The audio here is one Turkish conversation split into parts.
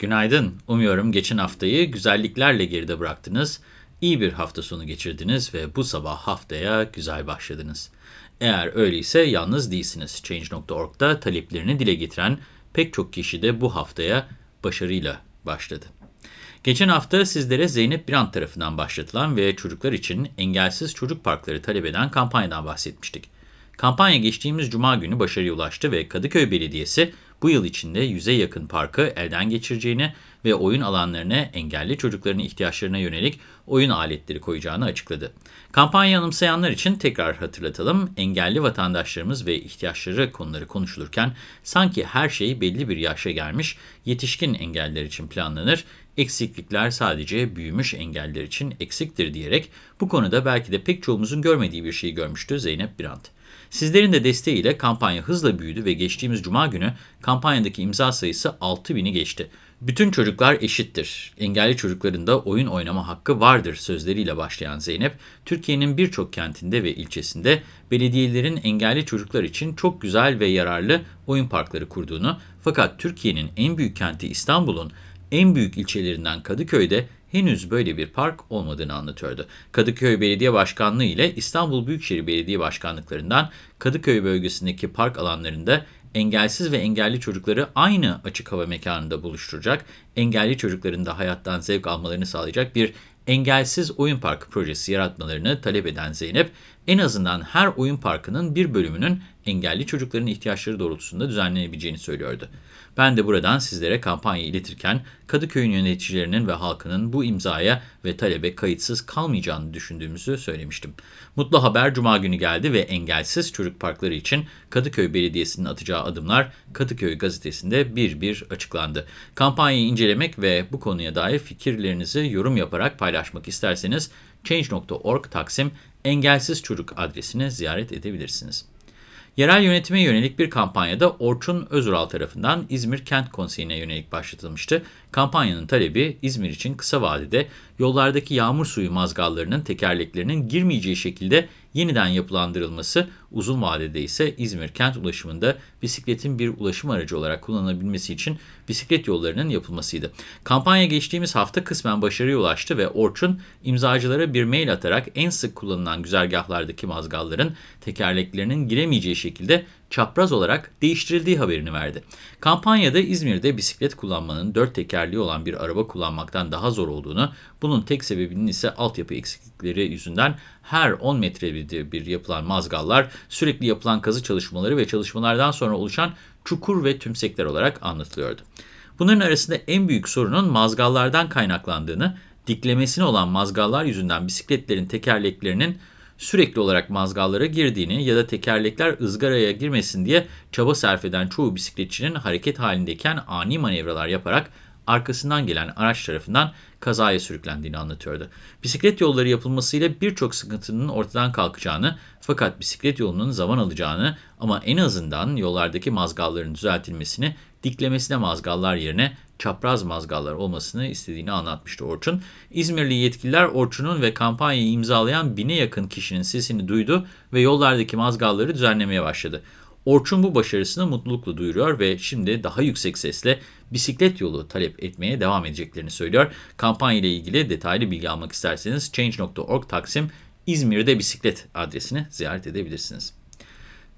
Günaydın. Umuyorum geçen haftayı güzelliklerle geride bıraktınız. İyi bir hafta sonu geçirdiniz ve bu sabah haftaya güzel başladınız. Eğer öyleyse yalnız değilsiniz. Change.org'da taleplerini dile getiren pek çok kişi de bu haftaya başarıyla başladı. Geçen hafta sizlere Zeynep Birant tarafından başlatılan ve çocuklar için engelsiz çocuk parkları talep eden kampanyadan bahsetmiştik. Kampanya geçtiğimiz cuma günü başarıya ulaştı ve Kadıköy Belediyesi bu yıl içinde yüze yakın parkı elden geçireceğini ve oyun alanlarına engelli çocukların ihtiyaçlarına yönelik oyun aletleri koyacağını açıkladı. Kampanya anımsayanlar için tekrar hatırlatalım. Engelli vatandaşlarımız ve ihtiyaçları konuları konuşulurken sanki her şey belli bir yaşa gelmiş yetişkin engeller için planlanır, eksiklikler sadece büyümüş engeller için eksiktir diyerek bu konuda belki de pek çoğumuzun görmediği bir şeyi görmüştü Zeynep Birant. Sizlerin de desteğiyle kampanya hızla büyüdü ve geçtiğimiz cuma günü kampanyadaki imza sayısı 6000'i geçti. Bütün çocuklar eşittir. Engelli çocukların da oyun oynama hakkı vardır sözleriyle başlayan Zeynep, Türkiye'nin birçok kentinde ve ilçesinde belediyelerin engelli çocuklar için çok güzel ve yararlı oyun parkları kurduğunu, fakat Türkiye'nin en büyük kenti İstanbul'un en büyük ilçelerinden Kadıköy'de henüz böyle bir park olmadığını anlatıyordu. Kadıköy Belediye Başkanlığı ile İstanbul Büyükşehir Belediye Başkanlıklarından Kadıköy bölgesindeki park alanlarında engelsiz ve engelli çocukları aynı açık hava mekanında buluşturacak, engelli çocukların da hayattan zevk almalarını sağlayacak bir engelsiz oyun parkı projesi yaratmalarını talep eden Zeynep, en azından her oyun parkının bir bölümünün engelli çocukların ihtiyaçları doğrultusunda düzenlenebileceğini söylüyordu. Ben de buradan sizlere kampanyayı iletirken Kadıköy'ün yöneticilerinin ve halkının bu imzaya ve talebe kayıtsız kalmayacağını düşündüğümüzü söylemiştim. Mutlu haber Cuma günü geldi ve engelsiz çocuk parkları için Kadıköy Belediyesi'nin atacağı adımlar Kadıköy gazetesinde bir bir açıklandı. Kampanyayı incelemek ve bu konuya dair fikirlerinizi yorum yaparak paylaşmak isterseniz Change.org Taksim Engelsiz Çocuk adresini ziyaret edebilirsiniz. Yerel yönetime yönelik bir kampanyada Orçun Özural tarafından İzmir Kent Konseyi'ne yönelik başlatılmıştı. Kampanyanın talebi İzmir için kısa vadede yollardaki yağmur suyu mazgallarının tekerleklerinin girmeyeceği şekilde yeniden yapılandırılması, uzun vadede ise İzmir kent ulaşımında bisikletin bir ulaşım aracı olarak kullanılabilmesi için bisiklet yollarının yapılmasıydı. Kampanya geçtiğimiz hafta kısmen başarıya ulaştı ve Orçun imzacılara bir mail atarak en sık kullanılan güzergahlardaki mazgalların tekerleklerinin giremeyeceği şekilde çapraz olarak değiştirildiği haberini verdi. Kampanyada İzmir'de bisiklet kullanmanın dört tekerliği olan bir araba kullanmaktan daha zor olduğunu, bunun tek sebebinin ise altyapı eksiklikleri yüzünden her 10 metre bir, bir yapılan mazgallar, sürekli yapılan kazı çalışmaları ve çalışmalardan sonra oluşan çukur ve tümsekler olarak anlatılıyordu. Bunların arasında en büyük sorunun mazgallardan kaynaklandığını, diklemesine olan mazgallar yüzünden bisikletlerin tekerleklerinin sürekli olarak mazgallara girdiğini ya da tekerlekler ızgaraya girmesin diye çaba sarf eden çoğu bisikletçinin hareket halindeyken ani manevralar yaparak arkasından gelen araç tarafından kazaya sürüklendiğini anlatıyordu. Bisiklet yolları yapılmasıyla birçok sıkıntının ortadan kalkacağını fakat bisiklet yolunun zaman alacağını ama en azından yollardaki mazgalların düzeltilmesini diklemesine mazgallar yerine çapraz mazgallar olmasını istediğini anlatmıştı Orçun. İzmirli yetkililer Orçun'un ve kampanyayı imzalayan bine yakın kişinin sesini duydu ve yollardaki mazgalları düzenlemeye başladı. Orçun bu başarısını mutlulukla duyuruyor ve şimdi daha yüksek sesle bisiklet yolu talep etmeye devam edeceklerini söylüyor. Kampanya ile ilgili detaylı bilgi almak isterseniz change.org Taksim İzmir'de bisiklet adresini ziyaret edebilirsiniz.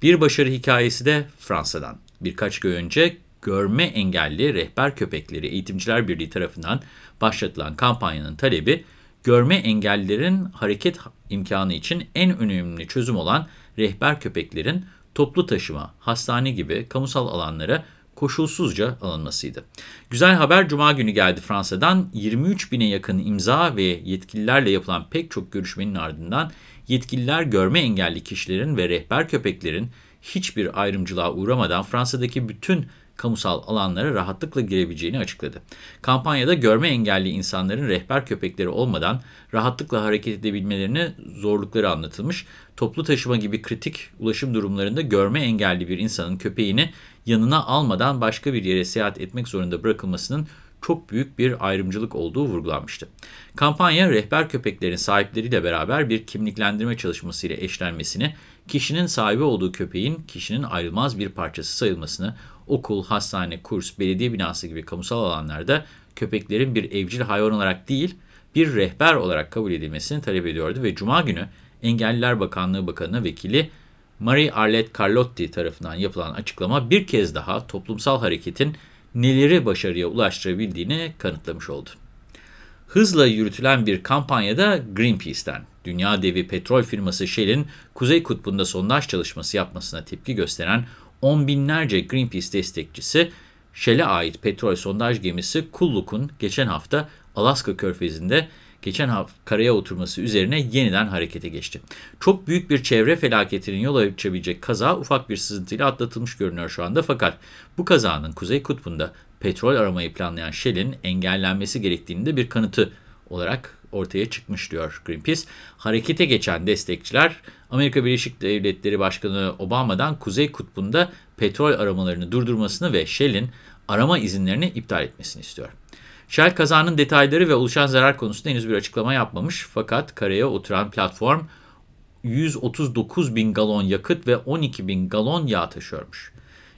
Bir başarı hikayesi de Fransa'dan. Birkaç gün önce görme engelli rehber köpekleri Eğitimciler Birliği tarafından başlatılan kampanyanın talebi, görme engellilerin hareket imkanı için en önemli çözüm olan rehber köpeklerin toplu taşıma, hastane gibi kamusal alanlara koşulsuzca alınmasıydı. Güzel haber Cuma günü geldi Fransa'dan. 23 bine yakın imza ve yetkililerle yapılan pek çok görüşmenin ardından yetkililer görme engelli kişilerin ve rehber köpeklerin hiçbir ayrımcılığa uğramadan Fransa'daki bütün kamusal alanlara rahatlıkla girebileceğini açıkladı. Kampanyada görme engelli insanların rehber köpekleri olmadan rahatlıkla hareket edebilmelerine zorlukları anlatılmış. Toplu taşıma gibi kritik ulaşım durumlarında görme engelli bir insanın köpeğini yanına almadan başka bir yere seyahat etmek zorunda bırakılmasının çok büyük bir ayrımcılık olduğu vurgulanmıştı. Kampanya rehber köpeklerin sahipleriyle beraber bir kimliklendirme çalışmasıyla eşlenmesini, kişinin sahibi olduğu köpeğin kişinin ayrılmaz bir parçası sayılmasını, okul, hastane, kurs, belediye binası gibi kamusal alanlarda köpeklerin bir evcil hayvan olarak değil, bir rehber olarak kabul edilmesini talep ediyordu ve Cuma günü Engelliler Bakanlığı Bakanı Vekili Marie Arlette Carlotti tarafından yapılan açıklama bir kez daha toplumsal hareketin neleri başarıya ulaştırabildiğini kanıtlamış oldu. Hızla yürütülen bir kampanyada Greenpeace'ten, dünya devi petrol firması Shell'in Kuzey Kutbu'nda sondaj çalışması yapmasına tepki gösteren on binlerce Greenpeace destekçisi, Shell'e ait petrol sondaj gemisi Kulluk'un geçen hafta Alaska Körfezi'nde geçen hafta karaya oturması üzerine yeniden harekete geçti. Çok büyük bir çevre felaketinin yol açabilecek kaza ufak bir sızıntıyla atlatılmış görünüyor şu anda. Fakat bu kazanın Kuzey Kutbu'nda petrol aramayı planlayan Shell'in engellenmesi gerektiğini de bir kanıtı olarak ortaya çıkmış diyor Greenpeace. Harekete geçen destekçiler Amerika Birleşik Devletleri Başkanı Obama'dan Kuzey Kutbu'nda petrol aramalarını durdurmasını ve Shell'in arama izinlerini iptal etmesini istiyor. Shell kazanın detayları ve oluşan zarar konusunda henüz bir açıklama yapmamış fakat karaya oturan platform 139 bin galon yakıt ve 12 bin galon yağ taşıyormuş.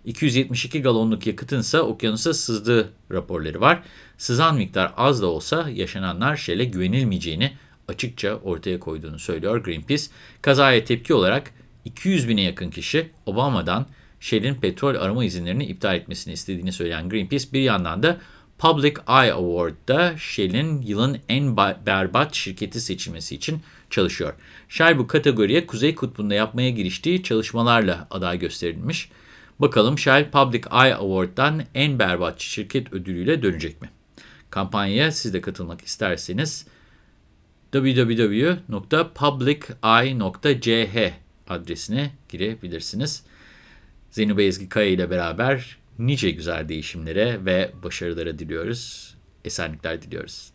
272 galonluk yakıtın ise okyanusa sızdığı raporları var. Sızan miktar az da olsa yaşananlar Shell'e güvenilmeyeceğini açıkça ortaya koyduğunu söylüyor Greenpeace. Kazaya tepki olarak 200 bine yakın kişi Obama'dan Shell'in petrol arama izinlerini iptal etmesini istediğini söyleyen Greenpeace bir yandan da Public Eye Award'da Shell'in yılın en berbat şirketi seçilmesi için çalışıyor. Shell bu kategoriye Kuzey Kutbu'nda yapmaya giriştiği çalışmalarla aday gösterilmiş. Bakalım Shell Public Eye Award'dan en berbat şirket ödülüyle dönecek mi? Kampanyaya siz de katılmak isterseniz www.publiceye.ch adresine girebilirsiniz. Zeynep Ezgi Kaya ile beraber nice güzel değişimlere ve başarılara diliyoruz. Esenlikler diliyoruz.